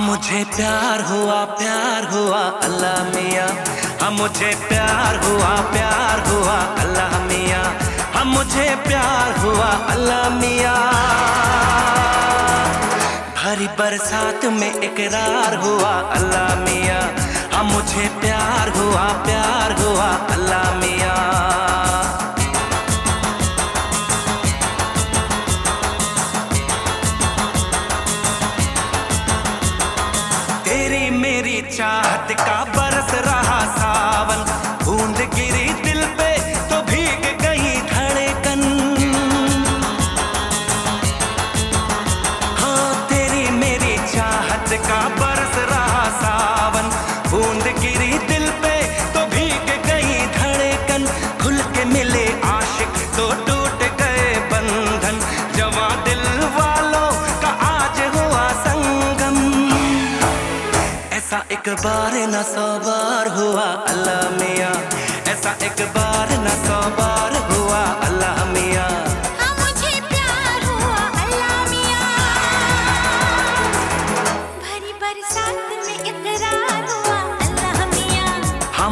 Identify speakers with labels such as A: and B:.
A: मुझे प्यार हुआ प्यार हुआ, अल्लाह मियाँ। हम मुझे प्यार हुआ प्यार हुआ, अल्लाह मियाँ। हम मुझे प्यार हुआ, अल्लाह मियाँ। भरी बरसात में इकरार हुआ, अल्लाह मियाँ। हम मुझे प्यार हुआ प्यार हुआ, अल्लाह मियाँ तेरी मेरी चाहत का बरस रहा सावन। बूंद गिरी दिल पे तो भीग गई धड़कन। हाँ तेरी मेरी चाहत का बरस रहा सावन। बूंद गिरी दिल पे एक बार न सौ बार हुआ अल्लाह मिया। ऐसा एक बार न सौ बार हुआ अल्लाह मिया।
B: हाँ मुझे प्यार
A: हाँ